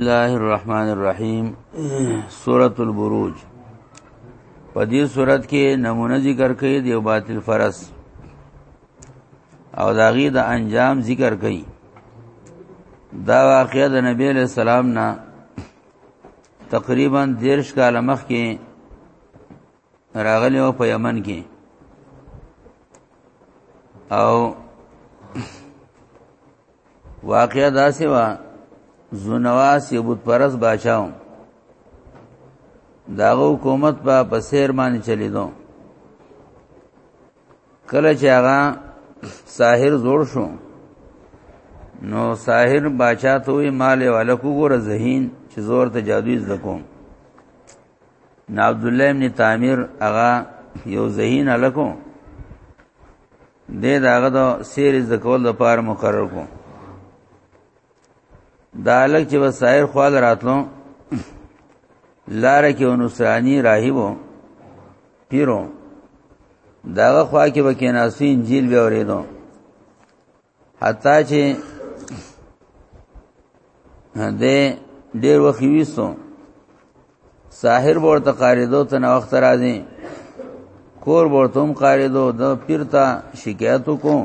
الله الرحمن الرحیم سورۃ البروج په دې سورۃ کې نمونه ذکر کړي دی باطل فرس او داغي د انجام ذکر کړي دا واقعه د نبی له سلام نه تقریبا دیرش کاله مخکې راغلی او په یمن کې او واقعا دا سیوا زونواس یو بت پرس بادشاہو داغه حکومت په پسیر باندې چلیدو کله چې هغه ساحر زوړ شو نو ساحر باچا ته وی مال والا کو ګور ذهین چې زور ته جادوی زده کوم نا عبد الله ابن تعمیر هغه یو ذهین الکو دې داغه د سیریز د کول د پار مقرر کو دا لک چې وسایر خوال راتلو لار کې ونصرانی راهبو پیرو داغه خوا کې وکیناسو انجیل به اوریدو حتی چې دې ډېر وخت ویسو ساحر ورته قاریدو ته نه وخت راځي کور ورته هم قاریدو د پیر ته شکایت وکړو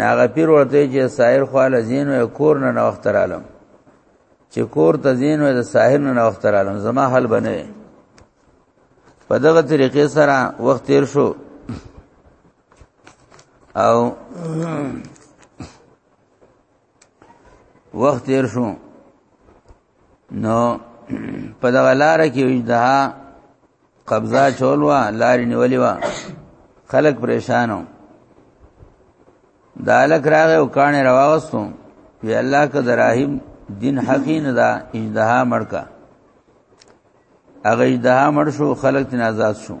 ناغه پیر ورته چې ساحر خو له زین او کور نه نه وخت رالم چې کور ته زین او د ساحر نه نه وخت رالم زما حل بنه په دغه طریقې سره وخت تیر شو او وخت تیر شو نو په دغه لار کې وجدها قبضه چول وا لارې نیولې وا خلک پریشانو دالک راغه او کانه رواوستو وی الله که دراهم دین حقی نه دا اجدها مړکا هغه اجدها مړ شو خلک تن آزاد شو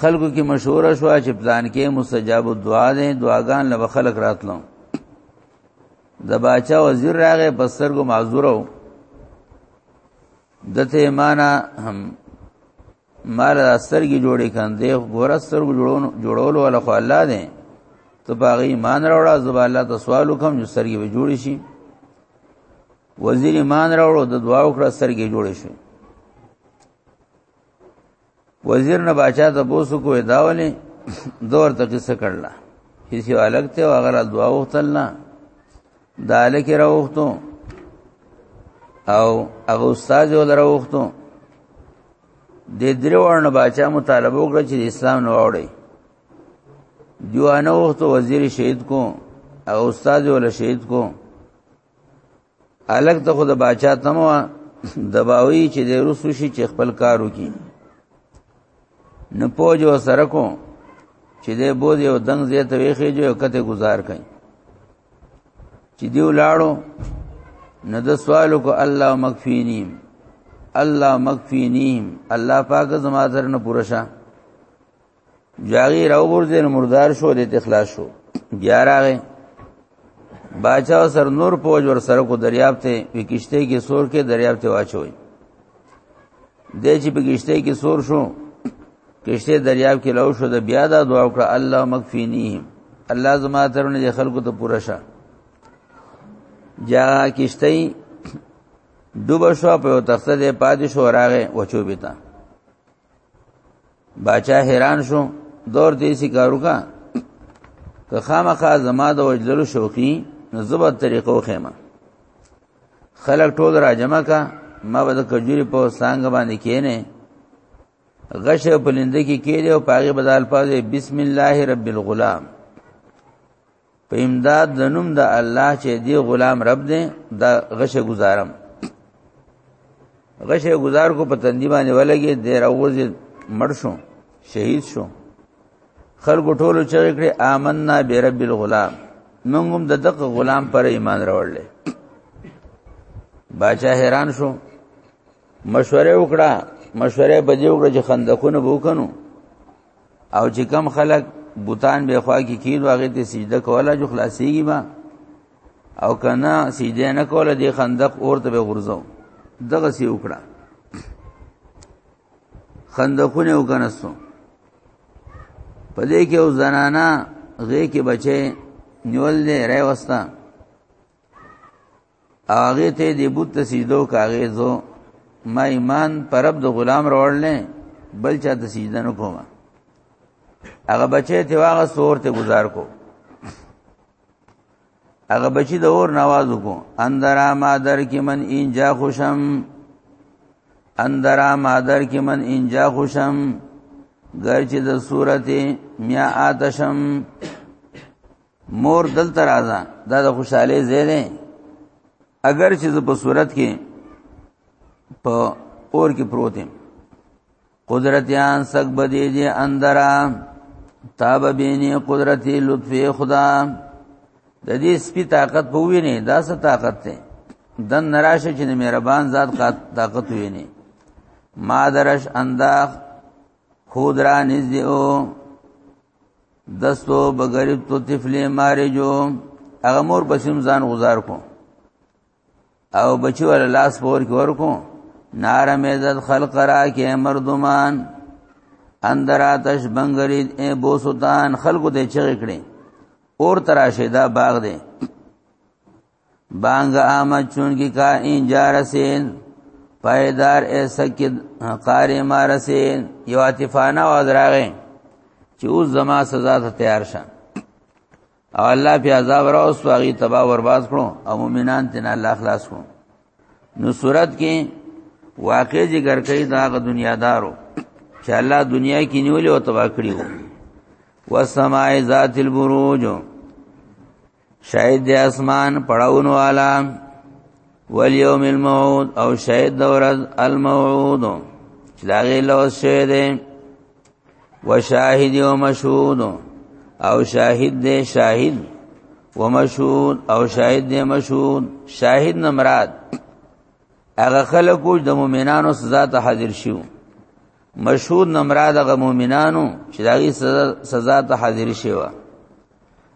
خلکو کې مشهور شو چې پلان کې مستجاب الدعا ده دعاګان له خلک راتلو د باچا وزیر راغې په سترګو معذور وو دته معنا هم مال سترګې جوړې کاندې ګور سترګو جوړونو جوړولو ولا خو الله دې ته باغې ایمان راوړا زبا الله ته سوال وکم چې سترګې به جوړې شي وزیر ایمان راوړو د دعا وکړه سترګې جوړې شي وزیر نه باچا ته بوسو کو داولې دور ته کیسه کړل هیڅ یو الګ ته وغره دعا وختل نه دالک راوختو او هغه استاد یو لراوختو د درو ورن باچا مطالبه وکړه چې اسلام نه وړي دیوانه وخت وزیر شهید کو او استاد ول شهید کو الګ ته خو د باچا تمو دباوی چې د روسو شي چې خپل کارو کی نه پوجو سره کو چې د بوز یو دنګ زیته ویخې جو کته گزار کړي چې دیو لاړو نه د سوالو کو الله مغفینیم الله مغفینیم الله پاک زما زر نه پورشه جاغي راوبر دین مردار شو د تخلاص شو بیا راغې باچا سر نور پوج ور سره کو دریاب ته وکشته کې سور کې دریاب ته واچوي د چې په کشته کې سور شو کشته دریاب کې لو شو د بیا دا دعا وکړه الله مکفینی الله زما ترونه د خلکو ته پوره شه جا کشته دوبه شو په تخته د پادشاه راغې وچو بیتا باچا حیران شو دور دې سي کارو کا که خامخا زما د وجلو شوقي نزبه طریقو خېما خلک ټول را جمع کا ما به د کجوري په سانګ باندې کېنه غش په لنده کې کېده او پاګه بدل پاده بسم الله رب الغلام په امداد د نوم د الله چې دی غلام رب دی دا غشه گزارم غشه گزار کو په تندی باندې ولګي د راوځي مړ شو شهید شو خلکو ټولو چې کړي آمنا برب الغلام موږ هم د دغه غلام پر ایمان راوړل باچا حیران شو مشوره وکړه مشوره به دی وکړه چې خندقونه وکنو او چې کم خلک بوتان به خوا کې کینو هغه ته سجده کوله جو خلاصيږي ما او کنا سجده نه کوله د خندق اور ته به غرزو دغه سی وکړه خندقونه وکنسو پدې کې او زنانا غې کې بچي نیول دې راوستا هغه ته دی بوت ته سجدو کاغه زو ما ایمان پرب د غلام راوړل بل چا ته سجده نه کومه هغه بچی ته واغه سور ته گزار کو هغه بچی د اور نواز کو اندر ما در کې من انجا خوشم اندر ما در کې من انجا خوشم ګر چې د صورت میا آتشم مور دلته راځه دا د خوشاله زیره اگر چې په صورت کې په اور کې پروت یم قدرتیان سګ بدی دي اندرا تاب بینی قدرتی لطفی خدا د دې سپی طاقت په ویني دا څه طاقت ته دن نراشه چې مهربان ذات طاقت ویني ما درش انداخ خود را نزدیو دستو بغریب تو طفلی مارې جو هغه مور بسیم ځان گزار کو او بچی ول لاس پور کې ورکو نار میزد خلق را کې مردمان اندر آتش بنگرید اے بو سلطان خلقو دې چغې کړې اور تراشه دا باغ دې بانګ آمد چون کی کا اینجا رسین پایدار ایسا کی قاری ما رسین یو عاطفانه आवाज راغی چې اوس زما سزا ته تیار شه او الله په عذاب راوس واغی تبا برباد کړو او مؤمنان تن الله خلاص کړو نو صورت کې واقع ذکر کوي دا غ دنیا دارو چې الله دنیا کې نیولې او تبا کړی وو والسماء ذات البروج شاید د اسمان پړاون والا والیوم الموعود او شاید د ورځ الموعود چې دا غي لوس شه دي وشاهد او مشهود او شاهد دې شاهد ومشهود او شاهد دې مشهود شاهد نه مراد هغه خلکو د مؤمنانو سزا ته حاضر شو مشهود نه مراد هغه مؤمنانو چې دا غي سزا ته حاضر شوه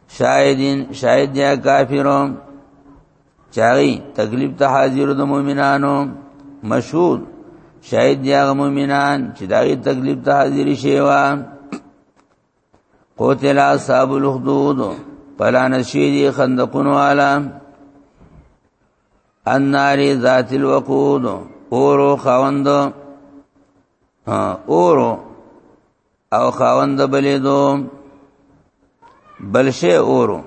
شاهدین شاهد یا کافرو چاغي تکلیف ته حاضر د مؤمنانو مشهود شاهد یا مؤمنان چې داغي تکلیف ته حاضر شي وا قوتل اصحاب الخدود پلا نشیری خندقون والا النار ذات الوقود اورو خوند اورو او خاوند بلې دو بل شی اورو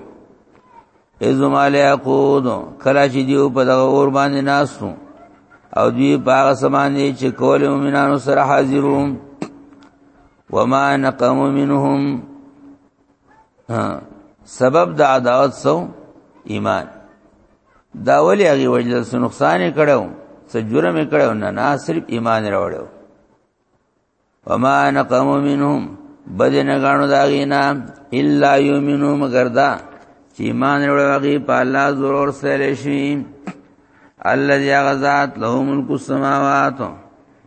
ازم علی عقود کلا چې دیو په دغه اور باندې ناسو او دوی پاغه سمانه چې کول مومنانو سره حاضرون وما نقم منهم سبب د عداوت سو ایمان دا ولی هغه وجل سو نقصان کړو څه جرم کړو نه نه صرف ایمان راوړو وما نقم منهم بدن غانو دا غینا الا یومنو مگر دا چې ایمان وروړي هغه په الله ضرور سره شي الذي غزات له ملک السماوات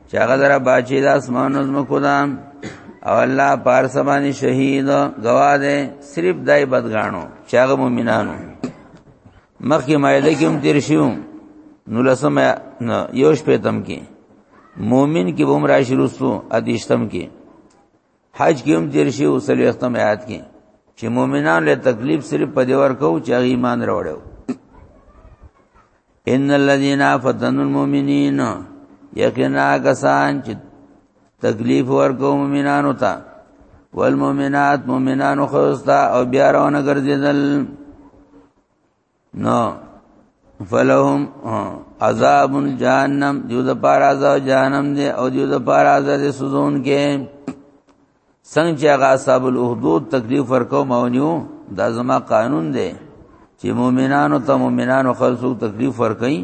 چې هغه در باچې د اسمانو زمکو دا او الله پار سبانی شهید گواه ده صرف دای بدګانو چې هغه مؤمنانو مخکې مایده کې هم تیر شو نو لسم یوش په تم کې مؤمن کې بوم راشي رسو ادیشتم کې حج کې هم تیر شو سلی ختم آیات کې چې مؤمنان له تکلیف صرف په دی ور کو چې ایمان راوړو ان الذين فتنوا المؤمنين یقینا کسان چې تکلیف ورکو مؤمنانو ته والمؤمنات مؤمنانو خوستا او بیا راونه ګرځیدل نو فلهم عذاب جهنم دیو د پار عذاب جهنم دی او دیو د پار عذاب سوزون کې څنګه چې هغه اصحاب الحدود تکلیف ورکو مونیو دا زما قانون دی چې مؤمنانو ته مؤمنانو خلصو تکلیف ورکئ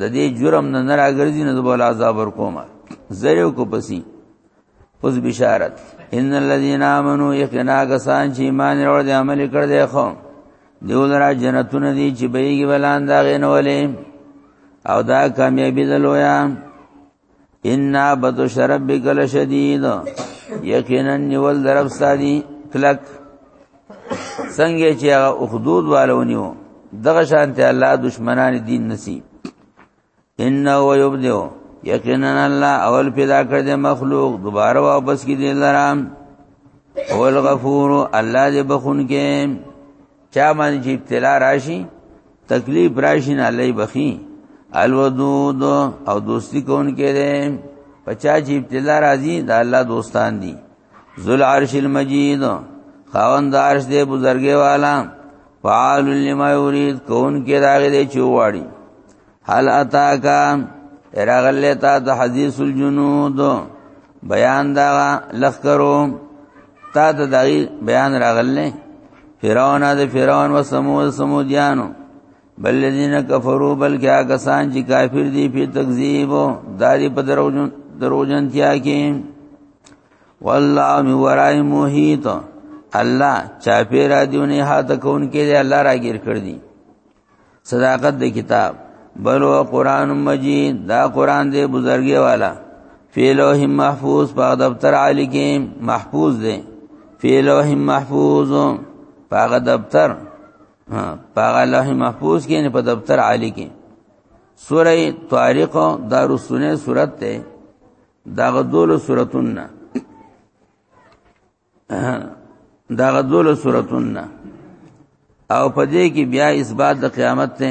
د دې جرم نه نه راګرځي نه بول عذاب ورکوما زریو کو پسی اوس بشارت ان الذين امنوا يقنا غسان چې ایمان ورو دي عمل کړ دي خو دیو لرا جنتونه دي چې بهيږي ولان دا غنولې او دا کامیابی دلویا ان بطش ربک لشدید یقینا نیول درب سادی کلک څنګه چې هغه حدود والونیو دغه شانته الله دشمنان دین نصیب انه یبدئ یقینا الله اول پیدا کړ د مخلوق دوباره واپس کی دی لرام او الغفور الله دې بخون کې چا باندې چې ابتلا راشي تکلیف راشي نه لای بخي الودود او دوستی کون کې دې پچا چې ابتلا راځي دا الله دوستان دي ذل عرش المجید خاوند عرش دې بزرګي والا فعال لما يريد کون کې راغې دې چوغاړي هل اتاکا راغلې تا د حدیث الجنود بیان دا لخ کرو تا ته دغه بیان راغلې فرعون د فرعون و سمود سمودیانو بل الذين كفروا بل کیا کسان چې کافر دي په تکذیب او داری په دروژن دروژن تیا کې والله من ورای محیط الله چا پیرا دیونه هاته کون کې دی الله راګیر کړ دی صداقت د کتاب بل او قران مجید دا قران دی بزرګي والا فی لوح محفوظ په دفتر عالی کې محفوظ دی فی لوح محفوظ په دفتر ها پاغه الله محفوظ کې نه په دفتر عالی کې سوره طارق دارو سنه سورت ته دا غدول سورتون نه دا غدول سورتون نه او په دې کې بیا اثبات د قیامت ته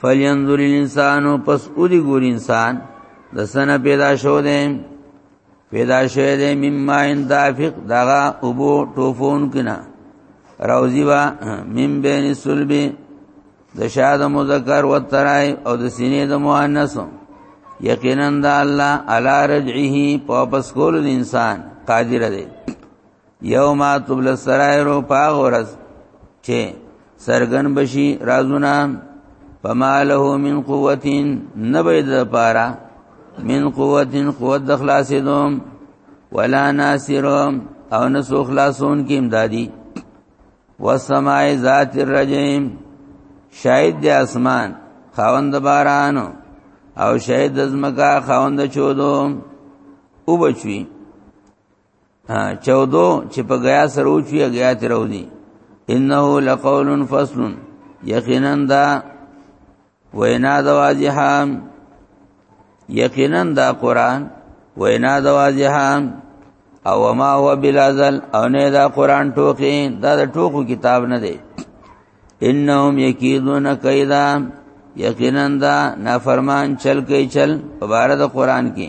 فلینظر الانسان پس اودی ګور انسان د سنه پیدا شو دی پیدا شوه دی مما ان دافق دغه ابو ټوفون کنا روزی وا مم بین سلبی د شاد مذکر و ترای او د سینې د مؤنث یقینا د الله علی رجعه په پس کول د انسان قادر دی یوم تبل السرائر پاغ ورځ چې سرګن بشي رازونه فما له من قوت نبید پارا من قوت قوت د خلاصې دوم ولا ناصر او نسو خلاصون کې امدادي والسماء ذات الرجم شاهد د اسمان خاوند باران او شاهد د زمکا خاوند چودو او بچوي چودو چې په غیا سره وچی غیا ته راوځي انه لقول فصل یقینا دا وینا د واضحام یقینا دا قران وینا د واضحام او ما هو بلازل او نه دا قران ټوکی دا د ټوکو کتاب نه دی انهم یکیدون کیدا یقینا دا نافرمان چل کوي چل په بار د قران کې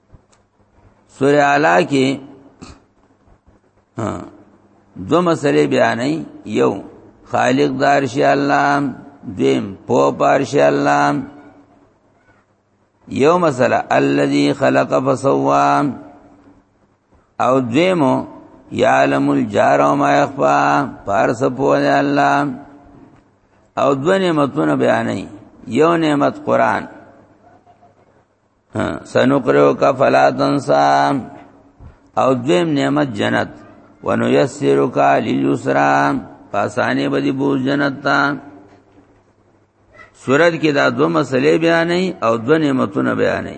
سورہ اعلی کې دو مسئلے بیانې یو خالق دار شي الله دیم پو پار شي الله یو مسئله الذي خلق فسوا او دیمو یعلم الجار و ما یخفا پارس پوه دی الله او دو نعمتونه بیانې یو نعمت قران سنقرو کا فلا تنسا او دویم نعمت جنت ونو یسرو کا لیلیسرا پاسانی بدی بوز جنت تا سورت کې دا دو مسئلې بیانې او دو نعمتونه بیانې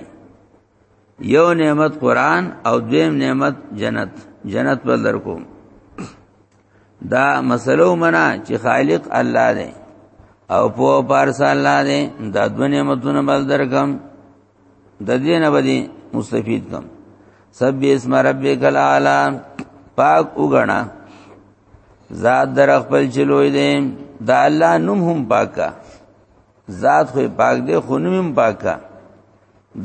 یو نعمت قران او دویم نعمت جنت جنت بل درکوم دا مسلو منا چې خالق الله دی او په پارس الله دی دا د نعمتونو بل درکم د دې نه بدی مستفید کم سب اسم ربک الاعلى پاک وګڼا ذات در خپل چلوې دې دا الله نوم هم پاکا ذات خو پاک دې خو نوم هم پاکا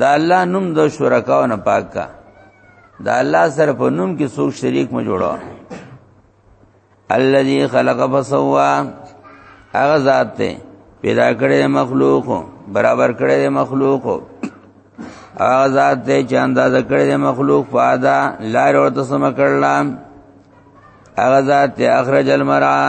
دا الله نوم د شرکاو نه پاک کا دا الله سره په نوم کې څوک شریک مو جوړو الذي خلق فسوا هغه ذات ته پیدا کړی مخلوق برابر کړی مخلوق هغه ذات ته چې اندازه کړی مخلوق فادا لار ورته سم کړل هغه ذات ته اخرج المرعا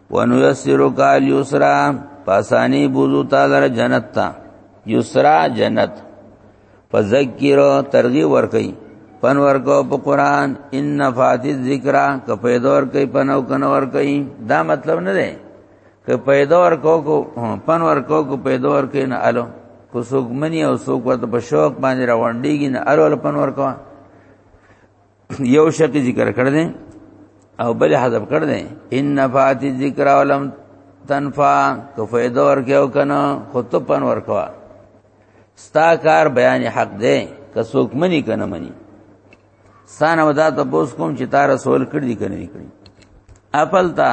ونيسرك اليسرا پاسانی بوزو تعالی جنت تا یسرا جنت فذکر ترغیب ورکئ پن ورکو په قران ان نفات الذکر ک پیدور کئ پنو کن ورکئ دا مطلب نه ده ک پیدور کو کو پن ورکو کو پیدور کئ نه الو کو سوق منی او سوق ورته په شوق باندې راوندېږي نه الو پن ورکو یو شکی ذکر کړ دې او بل حذف کړ دې ان نفعت ذکر ولم تنفع کو فائدہ ورکه او کنه خطب پن ورکوا ستا کار بیان حق دې کڅوک منی کنه منی سانه ودا ته پوس کوم چې تا رسول کړ دي کنه کړی خپل تا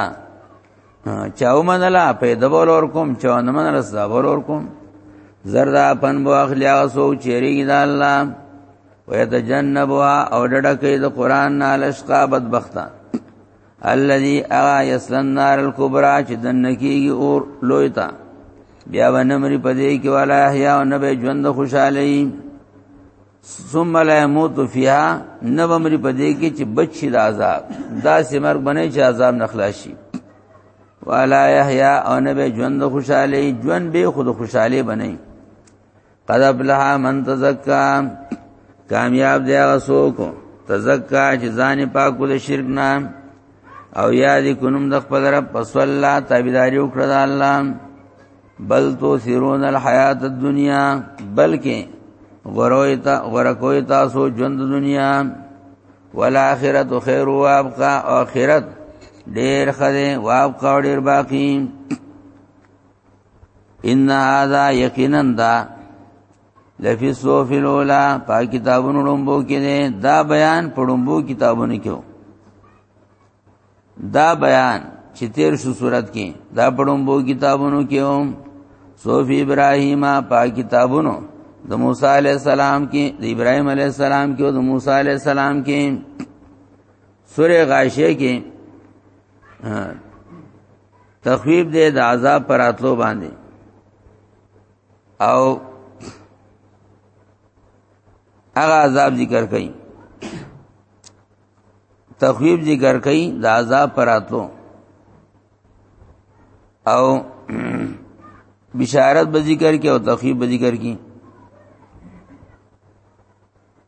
چاو منلا پیدا بول اور کوم چاو نه منلا سدا بول اور کوم زردا پن بو اخلیا سو چیرې دا الله ويتجنبها او ډډه کوي د قران نه لشقا بدبختا الذي اغا يسلن نار الكبرى چې دنکی اور لوی تا بیا ونمری پدې کې والا احیا او نبه ژوند خوشاله ثم لا يموت فيها نبمری پدې کې چې بچی د عذاب دا سمر بنې چې عذاب نخلاشي والا يحيى او نبه ژوند خوشاله ژوند به خود خوشاله بنئ قد افلح من تزکا کامیاب دی هغه څوک تزکا چې ځان پاک ول شرک نه او یاد کونم د خپل رب پس الله تابعداري وکړه د الله بل تو سرون الحیات الدنیا بلکې غروي تا غرکوي تاسو ژوند دنیا والآخرت خیر و ابقا آخرت ډیر خده و ابقا ډیر باقی ان هذا یقینا دا لفی صوف الاولا پا کتابونو لومبو کې نه دا بیان پړومبو کتابونو کې دا بیان چې تیر شو صورت کې دا پړومبو کتابونو کې هم صوف ابراهیم پا کتابونو د موسی علی السلام کې د ابراهیم علی السلام کې او د موسی علی السلام کې سوره غاشیه کې تخویب دی د عذاب پر اتلو باندې او هغه عذاب ذکر کړي تخویب ذکر کړي د عذاب پر اتلو او بشارت به ذکر کې او تخویب به ذکر کې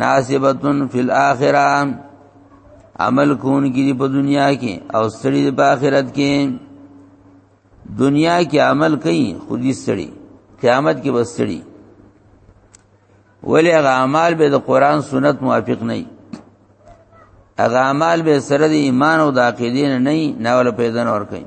ناسبتن فی الاخره عمل کون کی په دنیا کې او ستړي په آخرت کې دنیا کې عمل کوي خودي ستړي قیامت کې بس ستړي ولی هغه اعمال به د قران سنت موافق نه وي هغه اعمال به سره د ایمان او د عقیدې نه نه نه ول پیدا نور کوي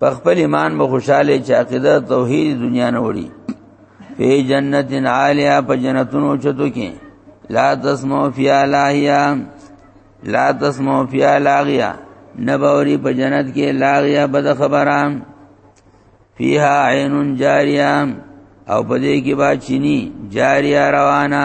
په خپل ایمان به خوشاله چې عقیده توحید دنیا نه وړي په جنت عالیا په جنتونو چتو کې لا تسمو فی الاهیا لا تسمو فی الاغیا نبوری په جنت کې لاغیا بد خبره فیها عین جاریه او په دې کې با چینی جاریه روانه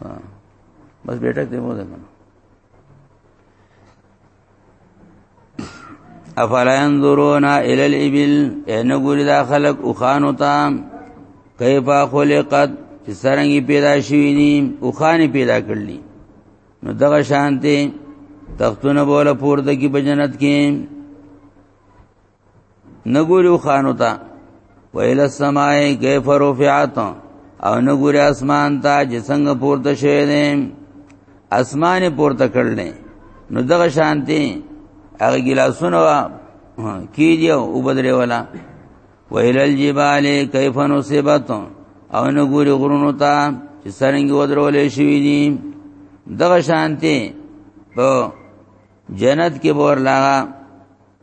ها بس بیٹک دې مو ده کنه افلا ينظرون الى الابل ان ګوري دا خلق او خانو تا کیفا خلقت چې سرنګي پیدا شوی ني او خاني پیدا کړلی نو دغه شانته تختونه بوله پورته کی په جنت کې نګورو خانو ته ویل السماء کیف رفعت او نګوري اسمان ته چې څنګه پورته شوی دی اسمان پورته کړل نو دغه شانتي هغه ګلاسونه کیږي او بدرې ولا ویل الجبال کیف نصبت او نګوري غرونو ته چې سرنګ ودرولې شوی دی دغه شانتي په جنت کې بور لاغه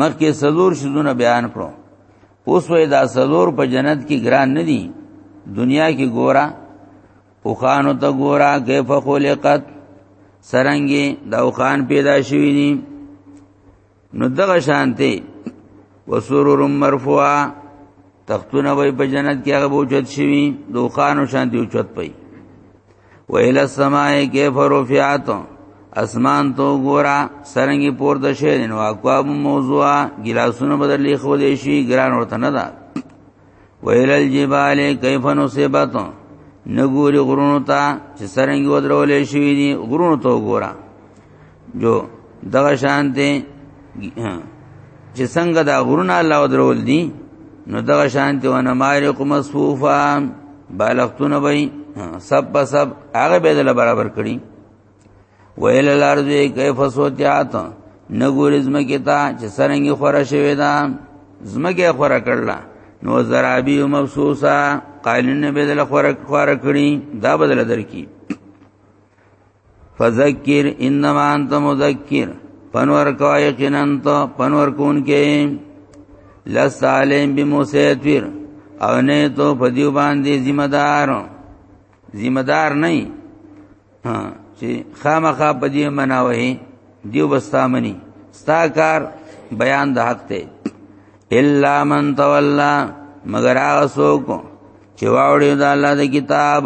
مخکې سلور شذونه بیان کړو اوس وې دا سلور په جنت کې ګران نه دي دنیا کې ګورا او خانو ته ګورا کیف خلقت سرنګي دا او خان پیدا شوی دي نو دغه شانته وسرور مرفوعه تختونه وې په جنت کې هغه بوجت شوی دوخانو شانتي اوچت پي ویل السماء کیف رفعت اسمان تو ګورا سرنګي پور د شعر نو اقوام موضوع ګلاسونه بدلې خو دې شي ګران ورته نه ده ویل الجبال کیف نصبت نګوري غرونو ته چې سرنګي ودرولې شي دي غرونو تو ګورا جو دغه شان دی چې څنګه دا غرونه الله درول دي نو دغه شان دی ونه مارق مصفوفا بالغتونه وي سب په سب هغه به دل برابر کړي ویل الارض کیف سوتیات نګور زمکه تا چې سرنګي خوره شوی دا زمکه خوره کړلا نو زرابی مبسوسا قالین به دل خوره خوره کړي دا بدل درکې فذکر انما انت مذکر پنور کو یقینا تو پنور کون کې لست علیم بمسیتویر او نه تو پدیو باندې ذمہ دار ذمہ دار نه ها چې خامخا پدی مناوي دیو بستامنی ستا کار بیان د حق ته الا من تولى مگر هغه څوک چې واوړي د الله د کتاب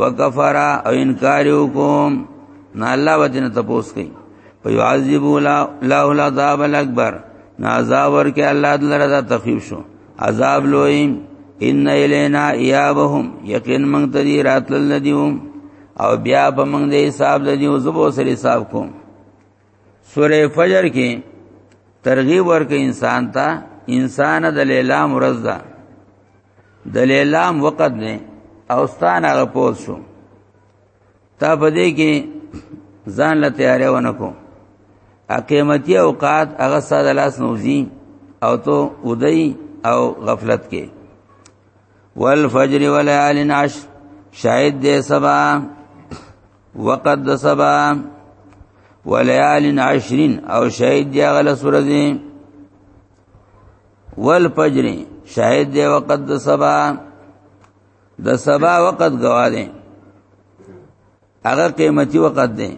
وکفر او انکار وکوم نه الله وجنه تپوس کوي او يعذب لا لا العذاب الاكبر نه عذاب ورکه الله دلته دا تخفیف شو عذاب لوی ان الینا ایابهم یقین من تدی راتل لدیوم او بیا په موږ د حساب د دې زبو سره حساب کوم سوره فجر کې ترغیب ورکې انسان ته انسان د لیلا مرز ده د لیلا وخت نه اوستان هغه پوز شو تا په دې کې ځان له تیارې ونکو اقیمتی اوقات هغه ساده لاس نوزی او تو ودی او غفلت کې والفجر وليال عشر شاید دې سبا وقد د سبا وليال عشرين او شهید دی غل سورځي والفجر شهید دی وقد د سبا د سبا وقت گواله هغه قیمتي وقت دی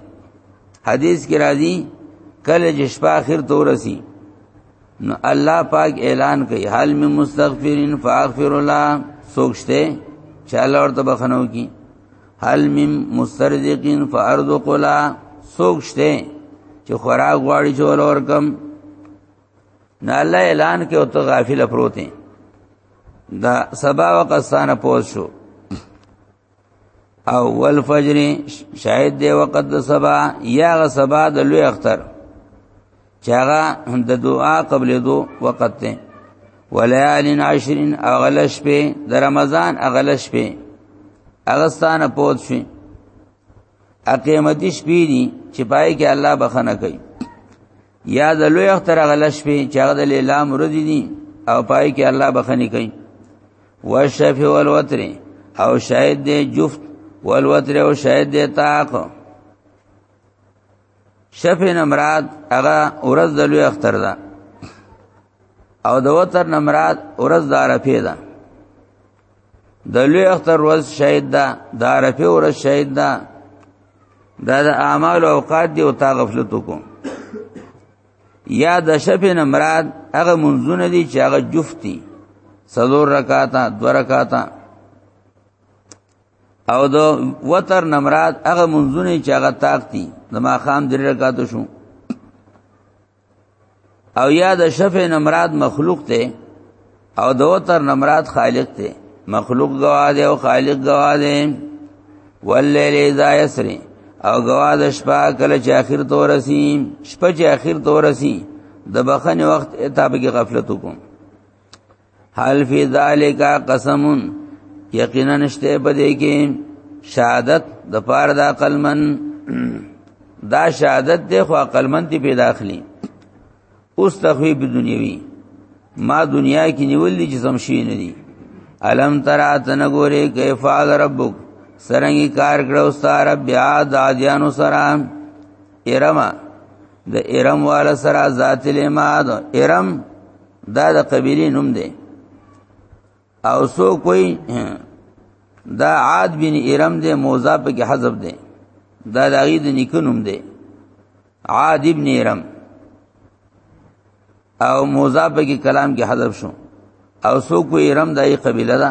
حدیث کې راځي کله چې شپه اخر تورسي نو الله پاک اعلان کوي حال می مستغفرین فاغفر الله سوچته چې الله ورته بخنو کی هل مم مسترزقین فارض قلا سوکشته چې خوراک غواړي چې ولور کم نه الله اعلان کې او ته غافل پروتې دا سبا وقستانه پوس شو او والفجر شاهد دی وقت د سبا یا غ سبا د لوی اختر چاغه د دعا قبل دو وخت ته وليال عشرين اغلش په د رمضان اغلش په اغستانه پوت شي اقیمتی شپې دي چې پای کې الله بخنه کوي یا د لوی اختر اغلش په چې هغه د لیلا مرض دي او پای کې الله بخنه کوي وشف والوتر او شاید دې جفت والوتر او شاید دې طاق شپ نه مراد هغه ورځ د لوی اختر ده او د وتر نه مراد ورځ د عرفه ده د لوی اختر ورځ شهید ده د عرفه ورځ شهید ده دا د اعمال او اوقات دی او تا غفلت وکړو یا د شپ نه مراد هغه منځونه دي چې هغه جفتی سلور رکاتا دو رکاتا او د وتر نمرات هغه منځونه چې هغه طاقتي د ماخام درې رکعاتو شو او یا د شفع نمرات مخلوق ته او د وتر نمرات خالق ته مخلوق گواه دی او خالق گواه دی واللیل اذا یسری او گواه د شپه کله چې اخر تو رسی شپه چې اخر تو رسی د بخنه وخت ته به غفلت وکم حال فی ذالک قسم یقینا نشته پدې کې شهادت د پاره د عقل من دا شهادت دی خو عقل من دی پیدا اخلي اوس تخویب دنیوي ما دنیا کې نیولې چې سم شي نه دي الم ترا تنګوري کیف ربک سرنګي کار کړو ستاره بیا د اجانو سره ارم د ارم والا سره ذات الاماد ارم دا د قبیله نوم دی او سو کوئی دا عاد بن ارم دی موزا په کې حذف دی دا د غید نکونوم دی عاد ابن ارم او موزا په کې کلام کې حذف شو او سو کوئی ارم دای قبیله ده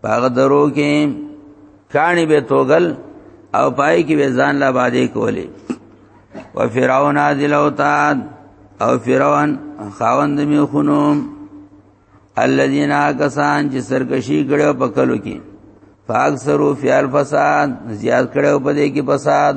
پاغه درو کې کانی به توغل او پای کې به ځان لا باندې کولې و فرعون ذل اوتاد او فرعون خاوند می خونو الذين کسان چې سرکشي کړو په کلو کې فاکثروا فی الفساد زیاد کړو په دې کې فساد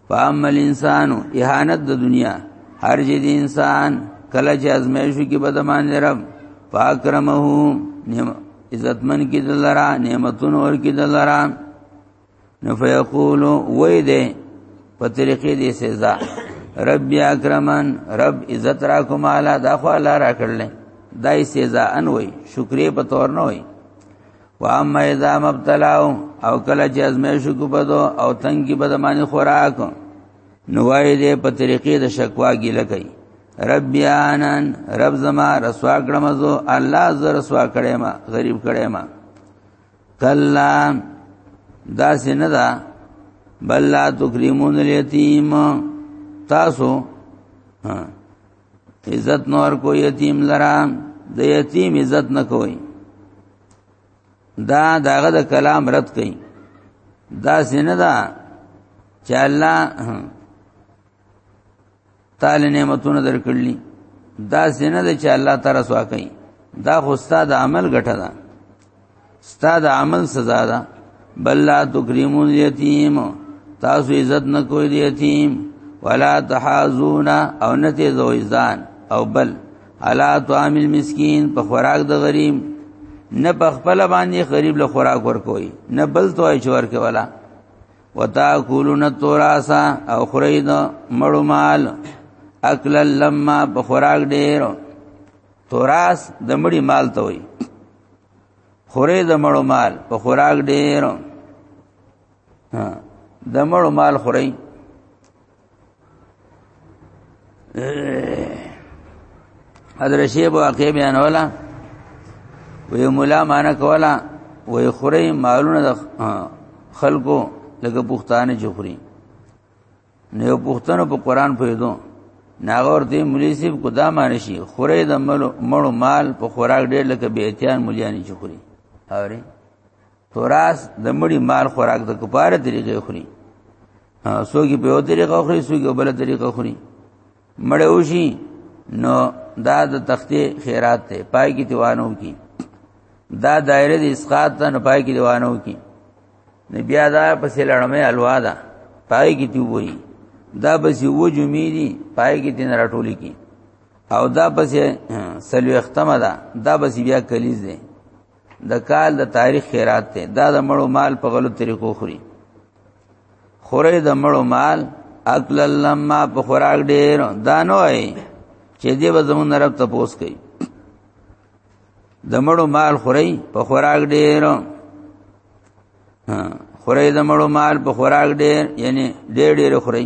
فاما الانسان اهانت د دنیا هر جد انسان کله چې ازمایښو کې بدمان لرب فاکرمه عزتمن کې دلرا نعمتون اور کې دلرا نو فیقول وای دې په طریقې دې سزا رب اکرمن رب عزت را کوم اعلی دا خو الله را کړل دای سزا ان وای شکرې په تور نه وای واما اذا مبتلاو او کله چې ازمیش کو بدو او تنګي بدمانی خوراک نو وای دې په طریقې د شکوا ګیله کوي رب یانن رب زما رسوا کړم زو الله ز رسوا کړې ما غریب کړې ما کلا دا سینه دا بل لا تکریمون الیتیم تاسو عزت نور کو یتیم لرام د یتیم عزت نه کوئ دا داغه د کلام رد کړي دا سینه دا چې الله تعالی نعمتونه درکړلې دا سینه دا چې الله تعالی سوا کوي دا خو ستاد عمل ګټه ده ستاد عمل سزا ده بل لا تکریمون یتیم تاسو عزت نه کوی یتیم ولا تحازون او نتی زویزان او بل الا طعام المسکین په خوراک د غریب نه په خپل باندې غریب له خوراک ورکوي نه بل توای چور کې ولا وتا کولون توراسا او خرید مړو مال اکل لما په خوراک ډیر توراس د مړي مال ته وي خورې د مړو مال په خوراک ډیر ها د مړو مال خورې حضرت شیب واقع بیان ولا وی مولا معنا کولا وی خوري مالونه د خلکو لکه پښتانه جوخري نه پښتنو په قران پوهیدو ناغور دی مولوی صاحب کو دا معنی شي خوري د مړو مال په خوراک ډېر لکه بیتیان مليانی جوخري اوري تراس د مړي مال خوراک د کفاره طریقې خوري سوګي په یو طریقه خوري سوګي په بل طریقه خوري مړ وشي نو دا د تختې خیرات ته پای کې دیوانو کی دا دایره د اسقاط ته نه پای کې دیوانو کی نه بیا دا پسې لړمې الوا ده پای کې دی وای دا بس یو جمعې دي پای کې تین راټولې کی او دا بس سلوختمه ده دا بس بیا کلیز ده د کال د تاریخ خیرات ته دا د مړو مال په غلط طریقو خوري خورې د مړو مال اکل لما په خوراک ډیر دا نه وای چې دې به زمون رب ته پوس کوي د مړو مال خورې په خوراک ډیر خورې د مړو مال په خوراک ډیر یعنی ډیر ډیر خورې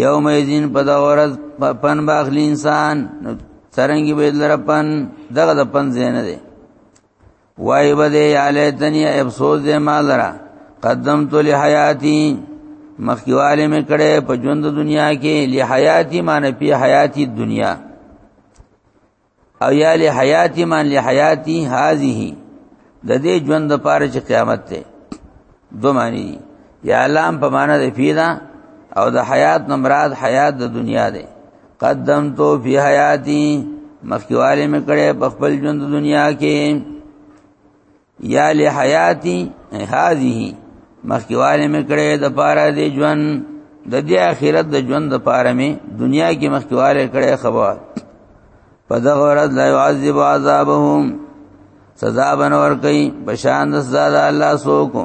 یوم یذین په دا ورځ پن باخلی انسان نو څرنګه به لره پن دغه د پن زین دی وای بده یاله دنیا افسوس دې ما لره قدم تو لحیاتی مخکیواله می کړه په ژوند دنیا کې لحیاتی معنی په حیاتی دنیا او یا له حیات ایمان له حیاتی هذه د دې ژوند د پاره چې قیامت ته دو معنی دي یا لام په معنا د فیدا او د حیات نه مراد حیات د دنیا ده قدم تو فی حیاتی مخکیواله مې کړې په خپل ژوند دنیا کې یا لحیاتی هذه مخکیواله مې کړې د پاره دی ژوند د دې آخرت د ژوند د پاره مې دنیا کې مخکیواله کړې خبر په دغه ورځ لا يعذب عذابهم سزا بنور کوي بشان د سزا د الله سو کو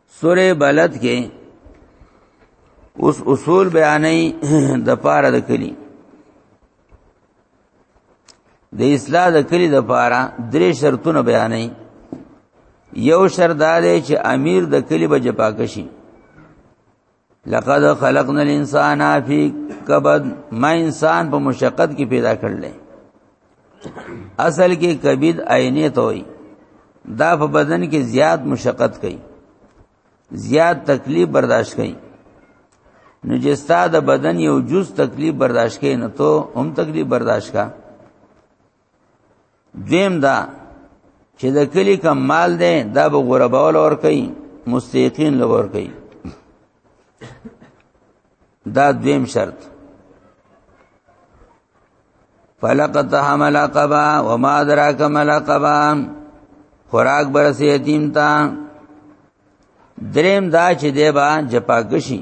سوره بلد کې اوس اصول بیانې د پاره د کلی د اصلاح د کلی د پاره درې شرطونه بیانې یو شرط دا دی چې امیر د کلی به جپاکشي لقد خلقنا الانسان فی کبد ما انسان په مشقت کې پیدا کړل اصل کې کبد عینه توي دا په بدن کې زیات مشقت کوي زیات تکلیف برداشت کوي نو چې ستاسو د بدن یو جز تکلیف برداشت کوي نه ته هم تکلیف برداشت کا دیم دا چې د کلی کم مال دی دا به غرباول اور کوي مستحقین لور کوي دا دویم شرط فلقت حمل قبا وما ادراك ما لقبا خوراک برس یتیم تا دریم دا چې دی با جپاکشی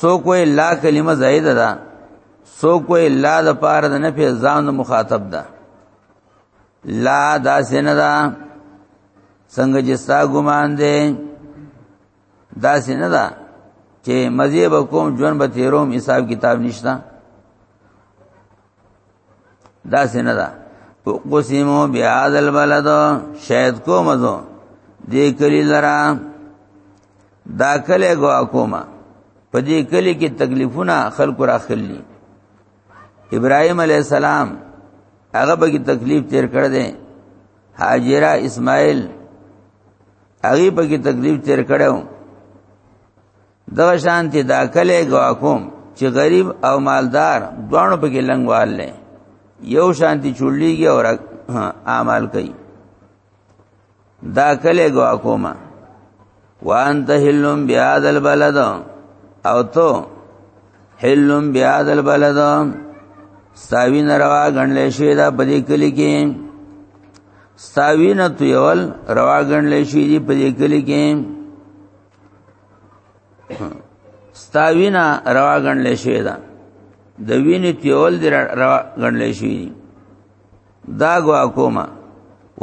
سو کوئی لا کلمه زائد ده سو کوئی لا د پاره د نفي ځان مخاطب ده لا دا سینه ده څنګه چې ستا ګمان دی دا سینه ده چې مزيب کوم جون به تیروم حساب کتاب نشتا دا سینه ده اقسمو بیاد البلد شاید کوم زو دې کلی لرا دا کله گوا کومه په دې کلی کې تکلیفونه خلق را خلی ابراهيم عليه السلام هغه به تکلیف تیر کړ دې هاجره اسماعیل هغه به تکلیف تیر کړو دغه شانتی دا کله غوا کوم چې غریب او مالدار دوانو په کې لنګوال لې یو شانتی چولېږي او اعمال کوي دا کله غوا کومه وانت حلم بیاد البلد او تو حلم بیاد البلد ستاوی نروا غنلې شي دا بدی کلی کې ستاوی نه تو یول روا غنلې شي دی بدی کلی کې ستاوینا روا غنلې شوې ده د وینې تیول دی روا غنلې شوې دي دا غوا کوما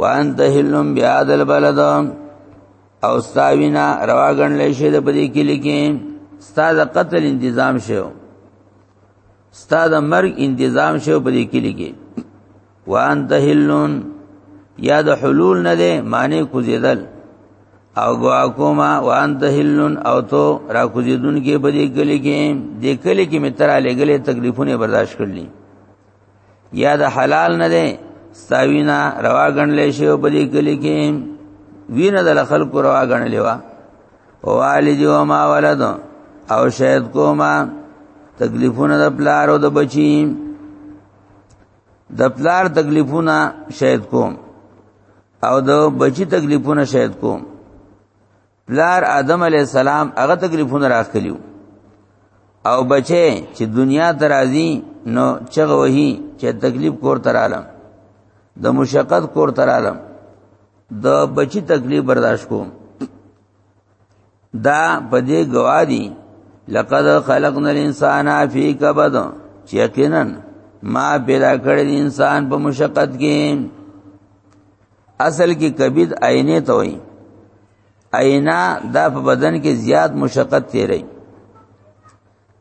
وان تهلم بیا دل بلد او ستاوینا روا غنلې شوې ده په دې کې لیکې ستا د قتل انتظام شوه ستا د مرګ انتظام شوه په دې کې لیکې وان تهلون یا د حلول نه ده معنی کوزیدل او بواکوما وان تهلون او تو را کوزیدون کې په دې کلی کې دې کلی کې مترا لګلې تکلیفونه برداشت کړلې یا د حلال نه ده ستاوینا روا غنلې شی په دې کلی کې وینه د خلق روا غنلې وا والد و ما ولد او شاید کوما تکلیفونه د پلار او د بچی د پلار تکلیفونه شاید کوم او د بچی تکلیفونه شاید کوم پلار آدم علی السلام هغه تکلیفونه راخلیو او بچی چې دنیا ته راځي نو چغه وهی چې تکلیف کور تر عالم د مشقت کور تر عالم د بچی تکلیف برداشت کوم دا په دې گواهی لقد خلقنا الانسان فی کبد یقینا ما پیدا کړی انسان په مشقت کې اصل کې کبد عینه ته وایي عینا دا په بدن کې زیات مشقت تیری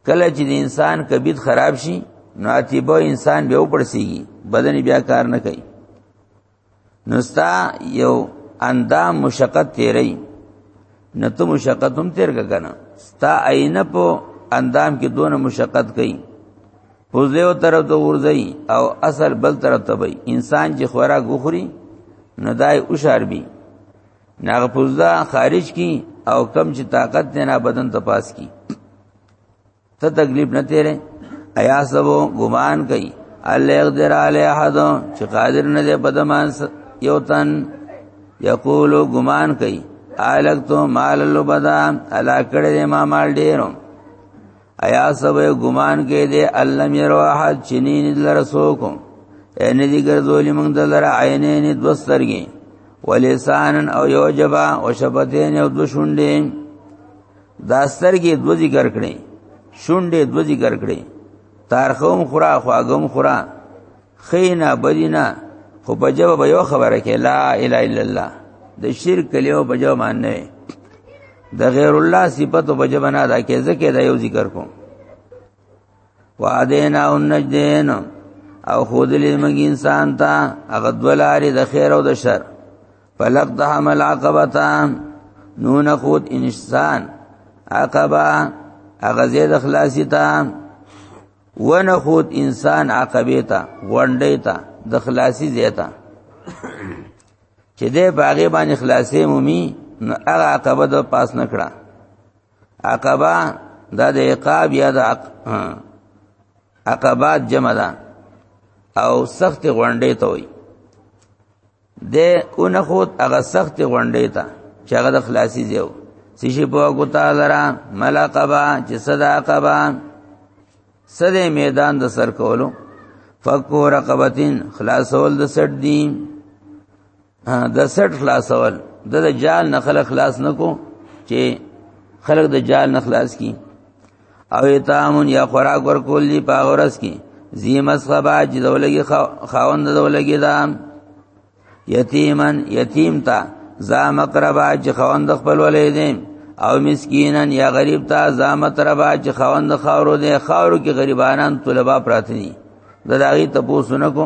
کله چې د انسان کبد خراب شي نو اتیبو انسان به وپړسیږي بدن بیا کار نه کوي نستا یو اندام مشقت تیری نه ته مشقت هم تیر کنه ستا عینه په اندام کې دون مشقت کوي پوزیو طرف ته ورځي او اصل بل طرف ته وي انسان چې خوراک وخوري نه دای او شربي ناغه پوزدا خارج کی او کم چې طاقت نه بدن ته پاس کی ته تکلیف نه تیرې ایا سبو ګمان کوي الله يقدر علی احد چې قادر نه دی بدمان یو تن یقول ګمان کوي الک تو مال لبدا الا کړه ما مال ډیرو ایا سبو ګمان کې دی الله مې روحت چنی ندل رسو کو ان دې ګرځولې موږ دلر عینین دوسترګي ولسانن او یوجبا او شفتین او دو شونډې دا سترګې دو ذکر کړي شونډې دو ذکر کړي تارخوم خورا خواګم خورا خینا بدینا خو په جواب به یو خبره کې لا اله الا الله د شرک کلیو په جواب باندې د غیر الله صفاتو په جواب نه دا کې ځکه دا یو ذکر کوم وعدینا النجدین او خودلې موږ انسان ته هغه دولارې د خیر او د شر فلق د حمل عقبتا نو نه خود انسان عقبا هغه زید خلاصی ته ونه خود انسان عقبې ته غونډې ته د خلاصي زیتا چې دې باغې باندې خلاصې مومي نو هغه عقبه د پاس نکړه عقبه دا د عقاب یا د عقبات جمع ده او سخت غونډې ته وي د اونه خود هغه سخت غونډې ته چې هغه د خلاصي زیو سشي په کوتا لرا ملقبا چې صدا عقبا صدې میدان د سر کولو فکو رقبتین خلاصول د سټ دین د سټ خلاصول د جال نه خلق خلاص نکو چې خلق د جال نه خلاص کی او ایتامون یا خوراک ورکول دی په ورځ کې زی مسخبا چې دولګي خاوند دولګي دا یتیمن یتیم تا زا مقربا چې خاوند خپل ولې دی او مسکینن یا غریب تا زا مقربا چې خاوند خاورو دی خاورو کې غریبانان طلبه پراته دي دا داغي تپوسونه کو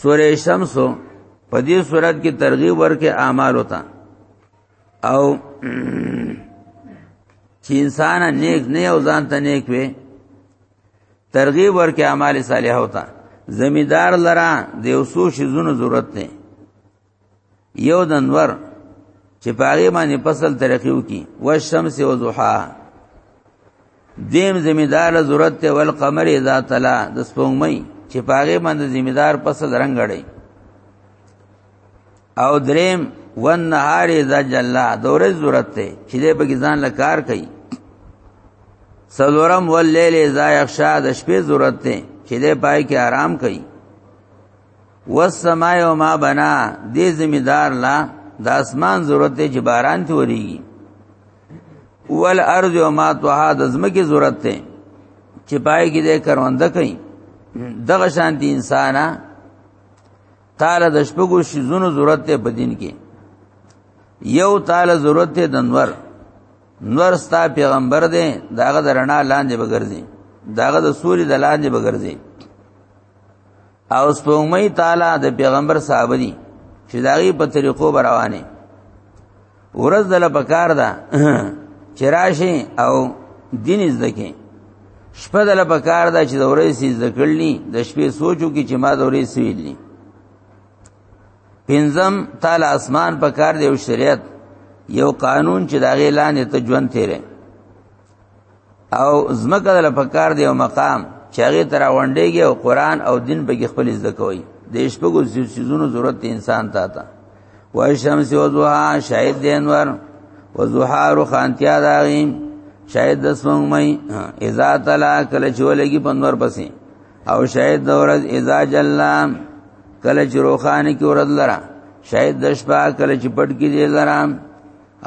سورې شمس په دې صورت کې ترغیب ورکې اعمال وتا او چې انسان نیک نه او ځان ته نیک وي ترغیب ورکې اعمال صالحه وتا زمیدار لرا د اوسو شي زونو ضرورت نه یو دنور چې پاره باندې فصل ترقیو کی والشمس وضحا دیم زمیدار ضرورت ته ول قمر اذا تلا د سپوږمۍ چې پاره باندې زمیدار فصل رنگ غړي او دریم ون نهار اذا جلا دورې ضرورت ته چې دې په ځان له کار کوي سلورم واللیل اذا یخشا د شپې ضرورت ته چې دې پای کې آرام کوي والسماء وما بنا دې زمیدار لا د اسمان ضرورت دی چې باران ته وریږي والارض وما طه د زمکه ضرورت دی چې پای کې دې کرونده کوي دغه شانتی انسان تعالی د شپږو شیزونو ضرورت ته بدین کې یو تعالی ضرورت ته دنور نور ستا پیغمبر دی داغه درنا لاندې بغرزي داغه د سوري د لاندې بغرزي او سپوږمۍ تعالی د پیغمبر صاحب دي چې داغي په طریقو روانه ورځ دل پکار ده چې راشي او دین زده کې شپه دل پکار ده چې د ورځې سي زده کړلني د شپې سوچو کې چې ما د ورځې سي ویلني پنځم تعالی اسمان پکار دی او شریعت یو قانون چې داغه لاندې ته ژوند تیرې او زمکه دل پکار دی او مقام چې هغه تر وانډېږي او قران او دین په کې خپل زده کوي د شپږو سيزونو ضرورت دی انسان ته تا وای شمس او ضحا شاهد دی انور او ضحا رو خانتیا داغي شاهد د سمون مې اذا تلا کله چولېږي پنور پسې او شاهد د ورځ اذا جلام کله چې روخانه کې ورځ لرا شاهد د شپه کله چې پټ کې دی لرا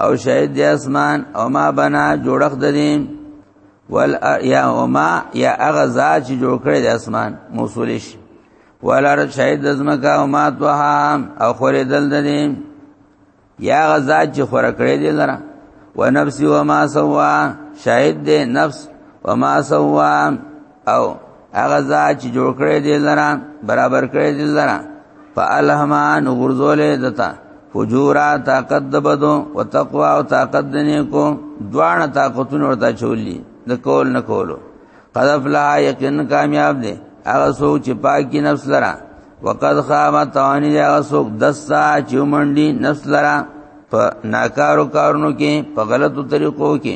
او شاید د اسمان او ما بنا جوړخت دي ول یا او ما یا هغه ذات چې جوړ کړی د اسمان موصول شي ولر شاید د زمکا او ما توها او خورې دل دي یا هغه ذات چې خور کړی دی لره و نفس و ما سوا شاید دې نفس و ما سوا او هغه ذات چې جوړ کړی دی لرا برابر کړی دی لرا فالهمان غرزولې دتا فجورا طاقت دبدو او تقوا او طاقت دنه کو دواړه طاقتونه ورته چولې د کول نه کولو قد افلا یقین کامیاب دی هغه سوچ چې پاکي نفس لرا وقد خاب توانی دی هغه سوچ دستا چې منډي نفس لرا په ناکارو کارونو کې په غلطو طریقو کې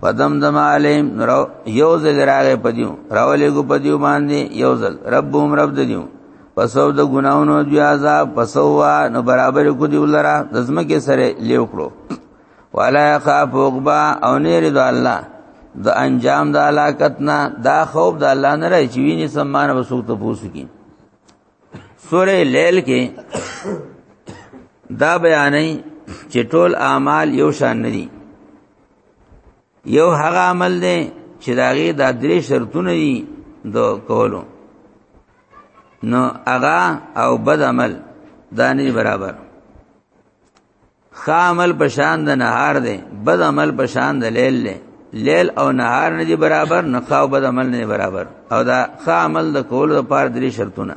فدمدم علیم نو یو ځل راغې پدیو راولې کو پدیو باندې یو ځل ربهم رب دیو پسو د ګناونو دی عذاب پسو وا نو برابر کو دی ولرا د زمکه سره لیو کړو ولا خاف عقبا او نیر د الله د انجام د علاقت نه دا خوف د الله نه راځي چې ویني سمان وسوک ته پوسو کی سوره لیل کې دا بیانې چې ټول اعمال یو شان نه دي یو هغه عمل دی چې داغه د درې شرطونه دي د کولو نو اغا او بد عمل دا نه برابر خا عمل پشان د نهار دی بد عمل پشان د لیل دی لیل او نهار نه دی برابر نه خا او بد عمل نه برابر او دا خا عمل د کولو لپاره درې شرطونه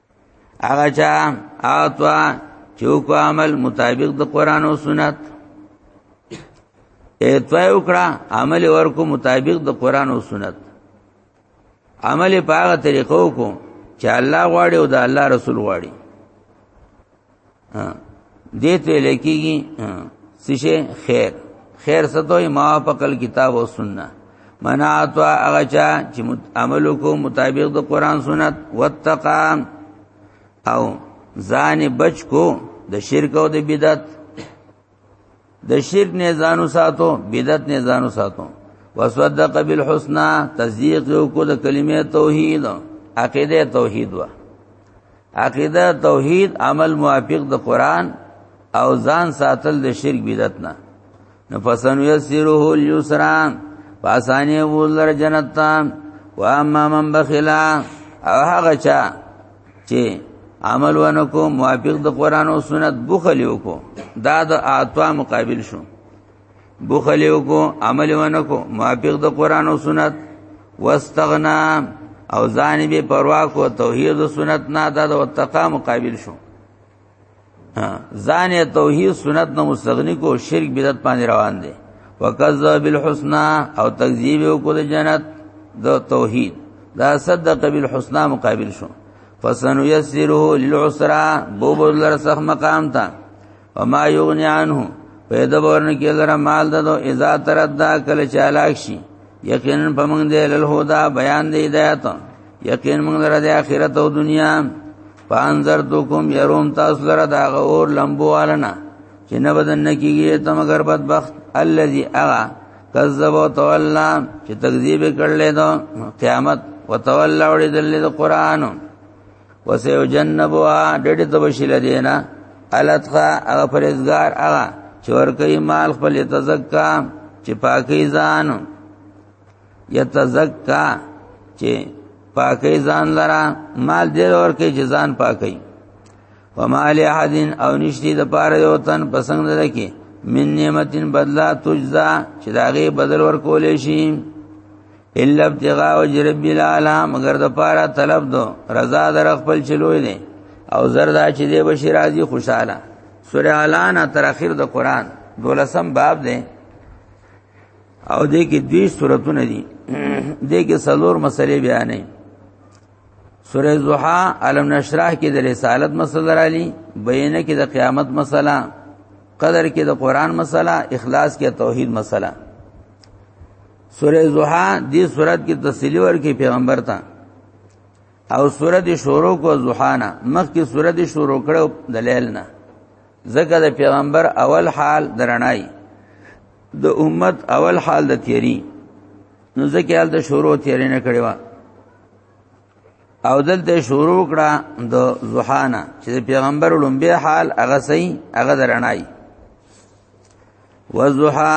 هغه چا اتوا چې کو عمل مطابق د قران او سنت اتوا وکړه عمل ورکو مطابق د قران او سنت عمل په هغه طریقو کو چې الله غواړي او د الله رسول غواړي دې ته لیکيږي سشه خیر خیر ستوي ما پکل کتاب او سنت منعت هغه چا چې عمل کو مطابق د قران سنت وتقا او ځان بچ کو د شرک او د بدعت د شرک نه ځانو ساتو بدعت نه ځانو ساتو وصدق بالحسنا تصدیق یو کو د کلمې توحید عقیده توحید وا عقیده توحید عمل موافق د قران او ځان ساتل د شرک بدعت نه نفسن یسره الیسرا پاسانی ولر جنت تا و اما من بخلا او هغه چا چې عمل ونه کو موافق د قران او سنت بخل یو کو دا د اعطا مقابل شو بخل یو کو عمل ونه کو موافق د قران او سنت واستغنا او ځان به پروا کو توحید او سنت نه دا د وتقا مقابل شو ځان توحید سنت نه مستغنی کو شرک بدعت باندې روان دي وکذب بالحسنا او تکذیب وکړ جنت د توحید دا صدق بالحسنا مقابل شو فسنو یسره للعسرا بوبل لرسخ مقام تا وما یغنی عنه پیدا ورن کې لره مال ددو اذا تردا کله چالاک شي یقینا پمنګ دې للهدا بیان دې ہدایت یقینا موږ لره د آخرت او دنیا پانزر تو کوم يروم تاسو لره دا غور لمبو علنا چې نه بدن نه کیږي ته مگر بدبخت الذي اغا کذب وتولى چې تکذیب کړل دو قیامت وتولى وړي دل د قران وسيو جنبوا ډډه د بشیل دینا الاتقا هغه پرېزګار هغه چې ورکې مال خپل تزکا چې پاکي ځان یتزکا چې پاکي ځان لرا مال دې ور کې چې ځان پاکي وما علی احدین او نشتی د پاره یو تن پسند ده کې من نعمتین بدلا تجزا چې داغه بدل ور کولې شي الا ابتغاء وجه رب العالی مگر د پاره طلب دو رضا در خپل چلوې دي او زردا چې دې بشی راضي خوشاله سورہ اعلان تر اخر د قران دولسم باب دی او دې کې دوی صورتونه دي دې کې څلور مسلې بیانې سورې زوحا علم نشرح کې د رسالت مسله رالی بینه کې د قیامت مسله قدر کې د قران مسله اخلاص کې توحید مسله سورې زوحا دې صورت کې تفصیلی ورکې پیغمبر ته او سورۃ شروع کو زوحانا مخکې سورۃ شروع کړو د لیل نه ځکه د پیغمبر اول حال درنای د امت اول حال د تیری نو ځکه حال د شروع تیری نه کړی و او دلته شروع کړه د زوحانا چې د پیغمبر لومبه حال هغه سي هغه درنای وزوحا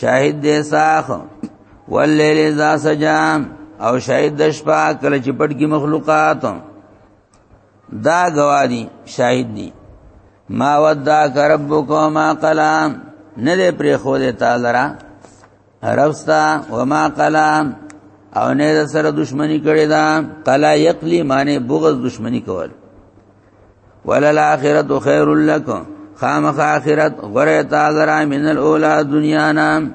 شاهد دې ساخ واللیل اذا سجام او شاهد د شپه کله چې پټ کی مخلوقات دا گوادی شاهد دی ما ودعک ربک وما قلا نه دې پرې خو دې تعالی را ربستا وما قلا او نه د سره دشمنی کړی دا قلا یقلی معنی بغض دشمنی کول ولل اخرت خیر لکم خامخ اخرت غره تعالی را من الاولى دنیا نام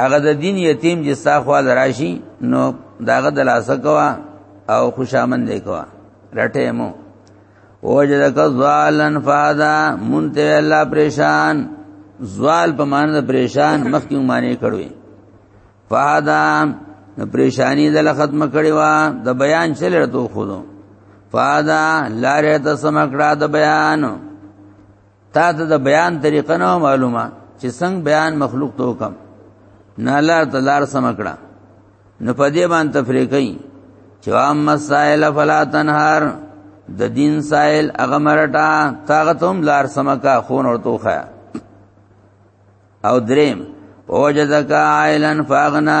هغه د دین یتیم چې ستا خوا دراشي نو داغه د لاسه کوا او خوشامن دی کوا رټه مو وجدک ظالن فادا منته الله پریشان زوال په مان د پریشان مخکې معنی کړوي فادا نو پریشانی دل ختم کړي وا د بیان چلرته خودو فادا لارې ته سمکړه د بیان تا ته د بیان طریقه نه معلومه چې څنګه بیان مخلوق ته وکم نه الله تعالی سم کړه نو په دې باندې تفریق کوي چې ام مسائل فلا تنهار د دین سائل هغه مرټا طاقت هم لار سم کا خون اور توخه او دریم وجدک عائلن فاغنا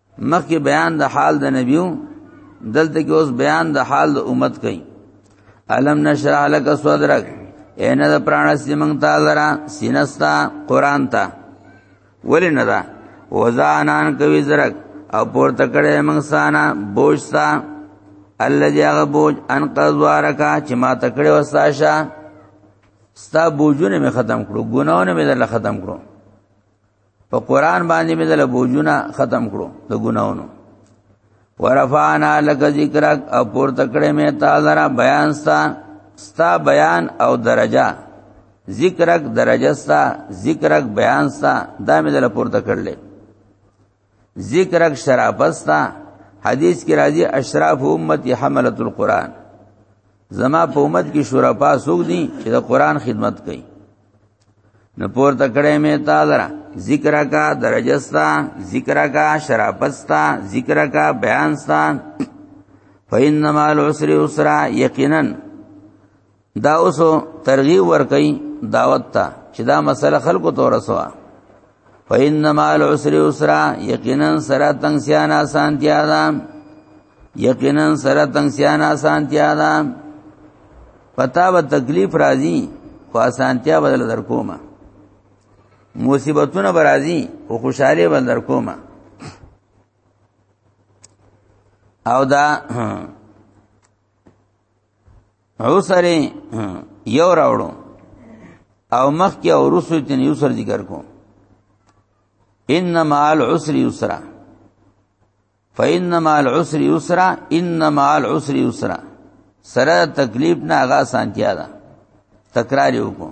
مخکې بیان د حال د نبیو دلته کې اوس بیان د حال د امت کوي علم نشرح لك صدرك ان د پران سیمنګ تا لرا سینستا قران تا ولې نه دا وزانان کوي زرک او پورته کړي موږ سانا بوجتا الذي غبوج ان قزوارکا چې ما تکړه وساشه ستا بوجونه می ختم کړو ګناونه می درله ختم کړو په قران باندې مې دل بوجونه ختم کړو د ګناونو ورفعنا لك ذکرک او پور تکړه مې تعالی را بیان ستا ستا بیان او درجه ذکرک درجه ستا ذکرک بیان ستا دا مې دل پور تکړلې ذکرک شرافت ستا حدیث کې راځي اشراف امت حملت القرآن زما په امت کې شرفا سوق دي چې د قرآن خدمت کوي نه پورته کړې مې تا درا ذکر کا درجستا ذکر کا شرافستا ذکر کا بیانستا فینما العسر یسرا یقینا دا اوسو ترغیب ور کوي دعوت ته چې دا مسله خلکو ته ورسوه فإنما العسر يسرا یقینا سره تنگ سیان آسانتیا ده یقینا سره تنگ سیان آسانتیا ده پتا و تکلیف راځي خو آسانتیا بدل در کومه مصیبتونه برازي او خوشاله بدل در کومه او دا او سره یو راوړو او مخ کې او رسو تن یو سر ذکر کو انما العسر یسرا فانما العسر یسرا انما العسر یسرا سره تکلیف نه هغه سانتیا ده تکرار یو کو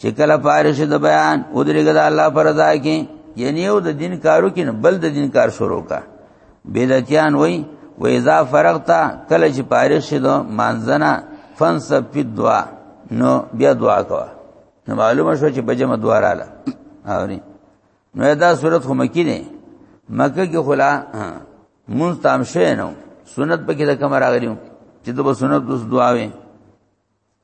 چې کله فارغ شې د بیان ودرېګه د الله پر رضا کې یعنی یو د دین کارو کې نه بل د دین کار شروع کا بدعتیان وای و اذا فرغتا کله چې فارغ شې د مانځنه فنسب فی دعا نو بیا دعا کوه نو معلومه شو چې بجمه دعا رااله اوري نو دا صورت خو مکی نه مکه کې خلا مونږ تام شې نو سنت پکې د کمر راغلیو چې د سنت دوس دعا وې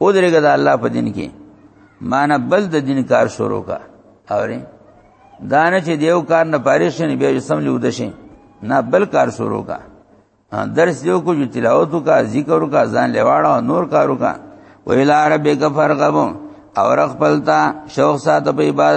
او درګه د الله په دین کې مان بل د دین کار شروع کا اوري دانه چې دیو کار نه پاریش نه بیا جسم له ودشي نه بل کار شروع کا درس دیو کو جو تلاوت کا ذکر کا ځان لواړه نور کارو کا ویلا ربک فرغبو اور خپلتا شوق سات په عبادت